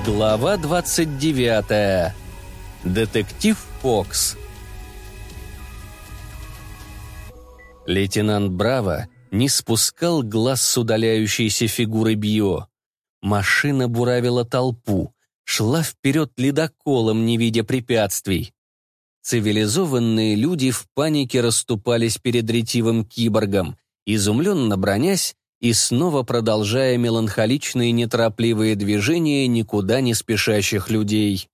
Глава 29. Детектив Фокс. Лейтенант Браво не спускал глаз с удаляющейся фигуры Био. Машина буравила толпу, шла вперед ледоколом, не видя препятствий. Цивилизованные люди в панике расступались перед ретивым киборгом, изумленно бронясь и снова продолжая меланхоличные неторопливые движения никуда не спешащих людей.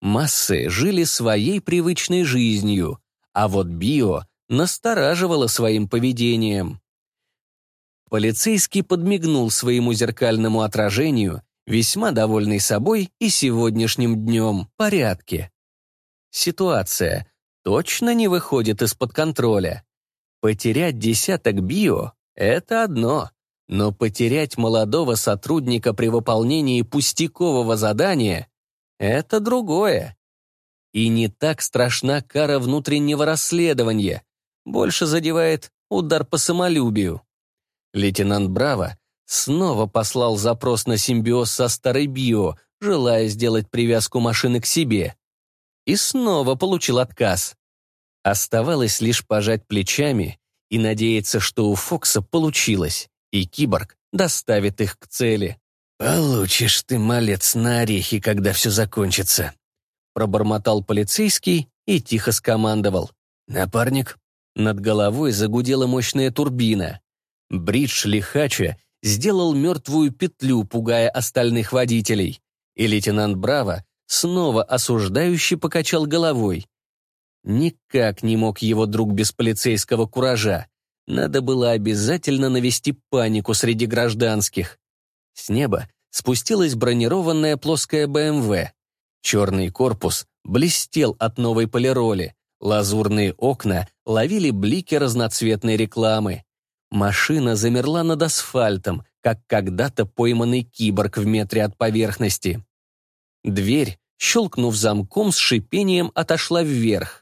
Массы жили своей привычной жизнью, а вот био настораживало своим поведением. Полицейский подмигнул своему зеркальному отражению, весьма довольный собой и сегодняшним днем порядке. Ситуация точно не выходит из-под контроля. Потерять десяток био это одно, но потерять молодого сотрудника при выполнении пустякового задания — это другое. И не так страшна кара внутреннего расследования, больше задевает удар по самолюбию. Лейтенант Браво снова послал запрос на симбиоз со старой био, желая сделать привязку машины к себе. И снова получил отказ. Оставалось лишь пожать плечами и надеяться, что у Фокса получилось, и киборг доставит их к цели. «Получишь ты, малец, на орехи, когда все закончится», пробормотал полицейский и тихо скомандовал. «Напарник». Над головой загудела мощная турбина. Бридж лихача сделал мертвую петлю, пугая остальных водителей, и лейтенант Браво снова осуждающе покачал головой. Никак не мог его друг без полицейского куража. Надо было обязательно навести панику среди гражданских. С неба спустилась бронированная плоская БМВ. Черный корпус блестел от новой полироли, лазурные окна ловили блики разноцветной рекламы. Машина замерла над асфальтом, как когда-то пойманный киборг в метре от поверхности. Дверь, щелкнув замком, с шипением отошла вверх.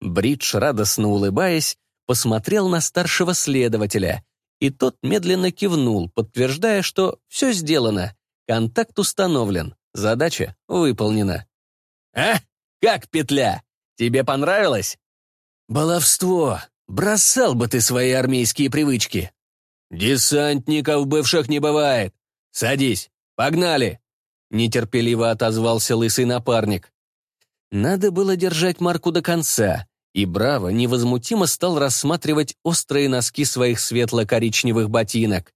Бридж, радостно улыбаясь, посмотрел на старшего следователя, и тот медленно кивнул, подтверждая, что все сделано, контакт установлен, задача выполнена. «А? Как петля? Тебе понравилось?» «Баловство! Бросал бы ты свои армейские привычки!» «Десантников бывших не бывает! Садись, погнали!» Нетерпеливо отозвался лысый напарник. Надо было держать марку до конца, и Браво невозмутимо стал рассматривать острые носки своих светло-коричневых ботинок.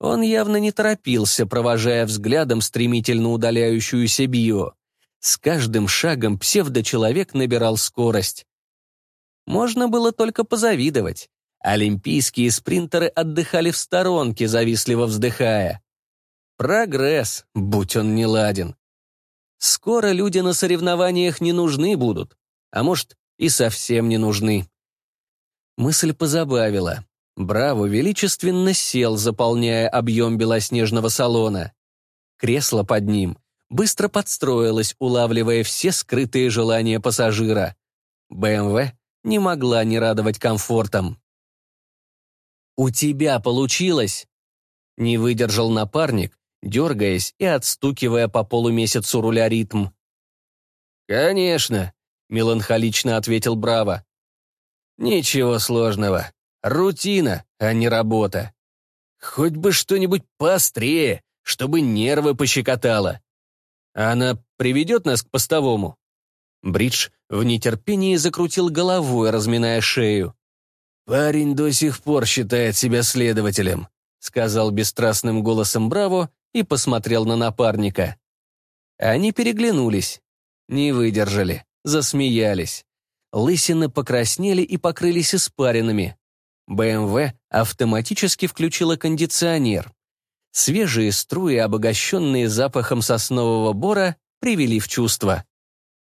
Он явно не торопился, провожая взглядом стремительно удаляющуюся био. С каждым шагом псевдочеловек набирал скорость. Можно было только позавидовать. Олимпийские спринтеры отдыхали в сторонке, завистливо вздыхая. Прогресс, будь он неладен. Скоро люди на соревнованиях не нужны будут. А может, и совсем не нужны. Мысль позабавила. Браво величественно сел, заполняя объем белоснежного салона. Кресло под ним быстро подстроилось, улавливая все скрытые желания пассажира. БМВ не могла не радовать комфортом. «У тебя получилось!» Не выдержал напарник, дергаясь и отстукивая по полумесяцу руля ритм. «Конечно!» — меланхолично ответил Браво. «Ничего сложного. Рутина, а не работа. Хоть бы что-нибудь поострее, чтобы нервы пощекотало. Она приведет нас к постовому?» Бридж в нетерпении закрутил головой, разминая шею. «Парень до сих пор считает себя следователем», сказал бесстрастным голосом Браво и посмотрел на напарника. Они переглянулись, не выдержали засмеялись. Лысины покраснели и покрылись испаринами. БМВ автоматически включила кондиционер. Свежие струи, обогащенные запахом соснового бора, привели в чувство.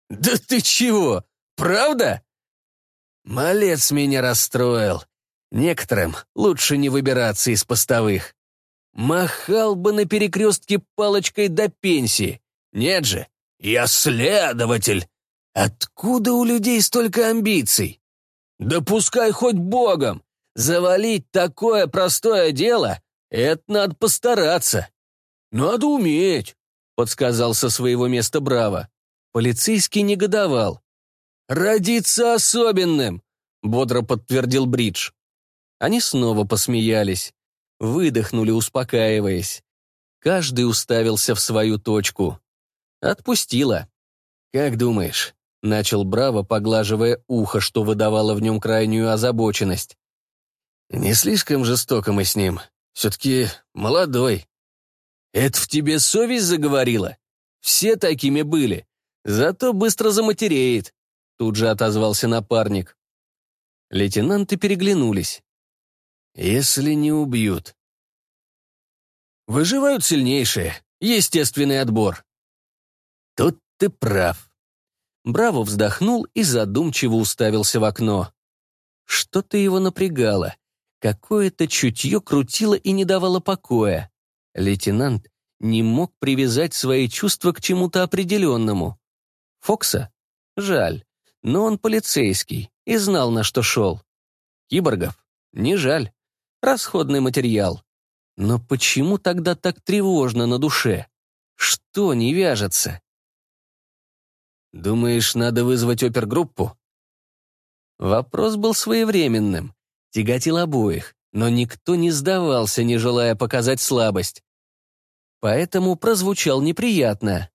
«Да ты чего? Правда?» «Малец меня расстроил. Некоторым лучше не выбираться из постовых. Махал бы на перекрестке палочкой до пенсии. Нет же, я следователь. Откуда у людей столько амбиций? Да пускай хоть богом. Завалить такое простое дело — это надо постараться. Надо уметь, — подсказал со своего места Браво. Полицейский негодовал. «Родиться особенным!» — бодро подтвердил Бридж. Они снова посмеялись, выдохнули, успокаиваясь. Каждый уставился в свою точку. Отпустила. «Как думаешь?» — начал Браво, поглаживая ухо, что выдавало в нем крайнюю озабоченность. «Не слишком жестоко мы с ним. Все-таки молодой». «Это в тебе совесть заговорила? Все такими были. Зато быстро заматереет», — тут же отозвался напарник. Лейтенанты переглянулись. «Если не убьют». «Выживают сильнейшие. Естественный отбор». «Тут ты прав». Браво вздохнул и задумчиво уставился в окно. Что-то его напрягало. Какое-то чутье крутило и не давало покоя. Лейтенант не мог привязать свои чувства к чему-то определенному. Фокса? Жаль. Но он полицейский и знал, на что шел. Киборгов? Не жаль. Расходный материал. Но почему тогда так тревожно на душе? Что не вяжется? «Думаешь, надо вызвать опергруппу?» Вопрос был своевременным, тяготил обоих, но никто не сдавался, не желая показать слабость. Поэтому прозвучал неприятно.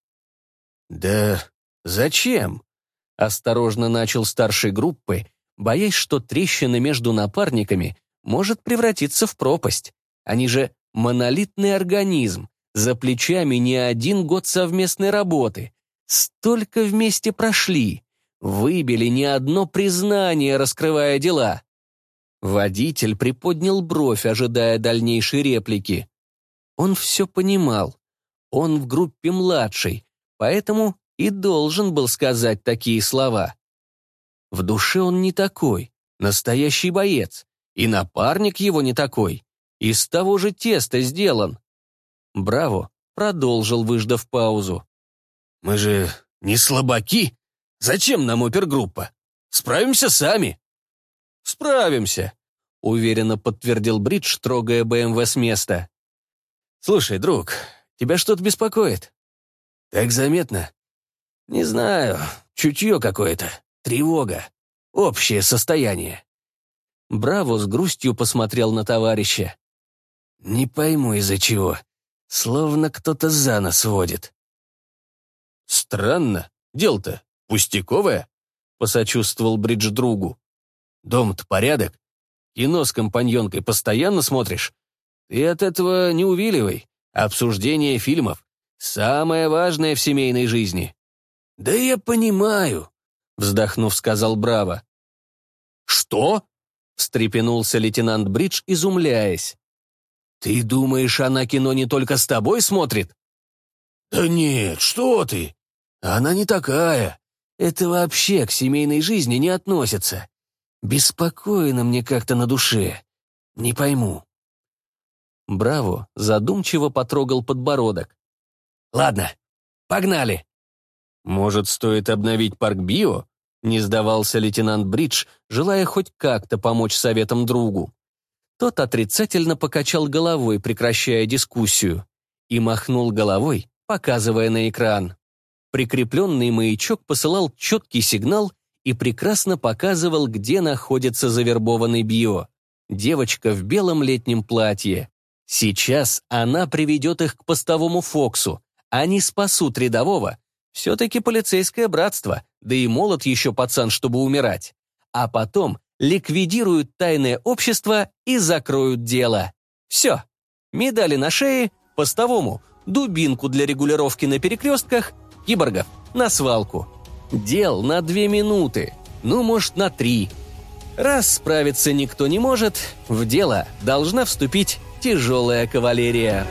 «Да зачем?» — осторожно начал старшей группы, боясь, что трещина между напарниками может превратиться в пропасть. Они же монолитный организм, за плечами не один год совместной работы. Столько вместе прошли, выбили не одно признание, раскрывая дела. Водитель приподнял бровь, ожидая дальнейшей реплики. Он все понимал. Он в группе младший, поэтому и должен был сказать такие слова. В душе он не такой, настоящий боец, и напарник его не такой, из того же теста сделан. Браво продолжил, выждав паузу. «Мы же не слабаки. Зачем нам опергруппа? Справимся сами». «Справимся», — уверенно подтвердил Бридж, трогая БМВ с места. «Слушай, друг, тебя что-то беспокоит?» «Так заметно?» «Не знаю, чутье какое-то, тревога, общее состояние». Браво с грустью посмотрел на товарища. «Не пойму, из-за чего. Словно кто-то за нас водит». «Странно. Дело-то пустяковое», — посочувствовал Бридж другу. «Дом-то порядок. Кино с компаньонкой постоянно смотришь. И от этого не увиливай. Обсуждение фильмов — самое важное в семейной жизни». «Да я понимаю», — вздохнув, сказал Браво. «Что?» — встрепенулся лейтенант Бридж, изумляясь. «Ты думаешь, она кино не только с тобой смотрит?» «Да нет, что ты! Она не такая. Это вообще к семейной жизни не относится. Беспокойно мне как-то на душе. Не пойму». Браво задумчиво потрогал подбородок. «Ладно, погнали!» «Может, стоит обновить парк Био?» Не сдавался лейтенант Бридж, желая хоть как-то помочь советам другу. Тот отрицательно покачал головой, прекращая дискуссию, и махнул головой, показывая на экран. Прикрепленный маячок посылал четкий сигнал и прекрасно показывал, где находится завербованный Био. Девочка в белом летнем платье. Сейчас она приведет их к постовому Фоксу. Они спасут рядового. Все-таки полицейское братство, да и молод еще пацан, чтобы умирать. А потом ликвидируют тайное общество и закроют дело. Все. Медали на шее, постовому, дубинку для регулировки на перекрестках, киборгов на свалку. Дел на две минуты, ну, может, на три. Раз справиться никто не может, в дело должна вступить тяжелая кавалерия.